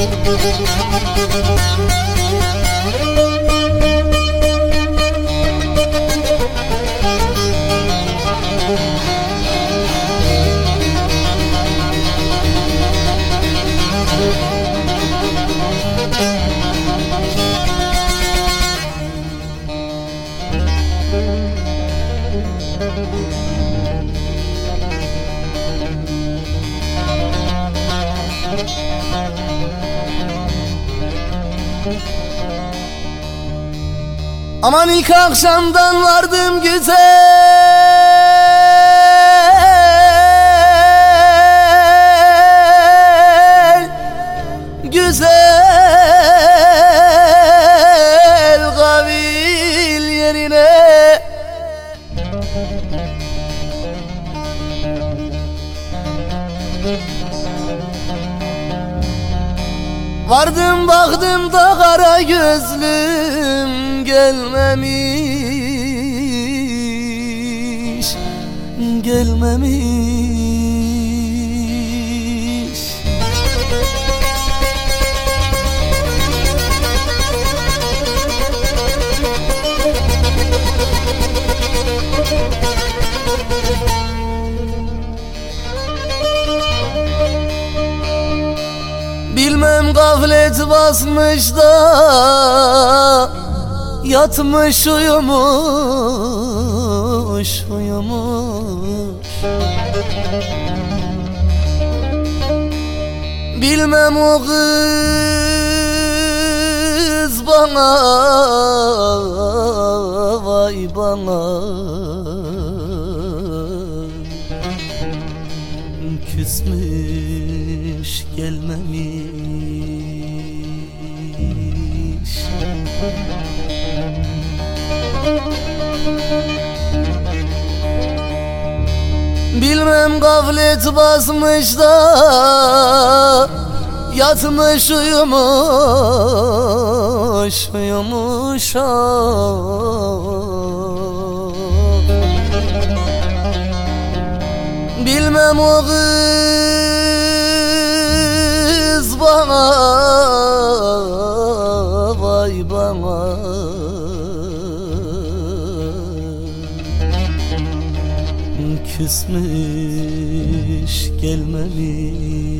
Müzik Aman ilk akşamdan vardım güzel baktım da kara gözlüm gelmemiş Gelmemiş Bilmem gaflet basmış da Yatmış uyumuş uyumuş. Bilmem o kız bana Vay bana. Küsmüş gelmemiş Bilmem gaflet basmış da Yatmış uyumuş uyumuş Bilmem o kız bana Küsmüş gelmemiş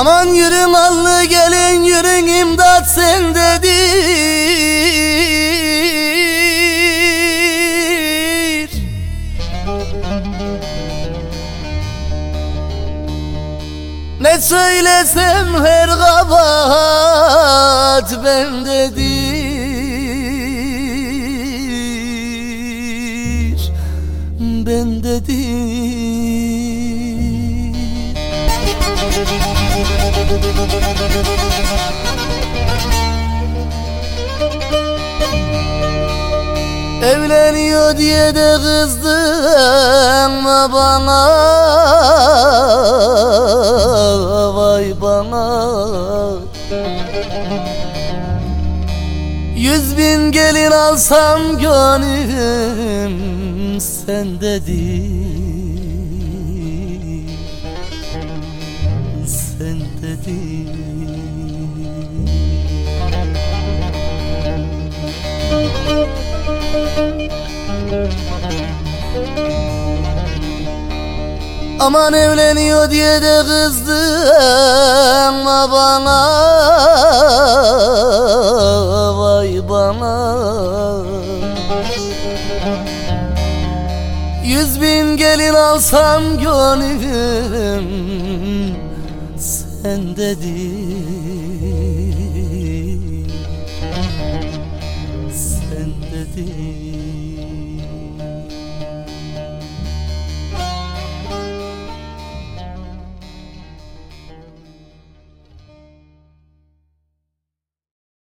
Aman yürün allı gelin yürün imdat sendedir Ne söylesem her kabahat bendedir. Bendedir Evleniyor diye de kızdın mı bana? Vay bana. Yüz bin gelin alsam gönlüm sendedir Sendedir Aman evleniyor diye de kızdın mı bana Vay bana. Yüz bin gelin alsam gönlüm sendedir Sendedir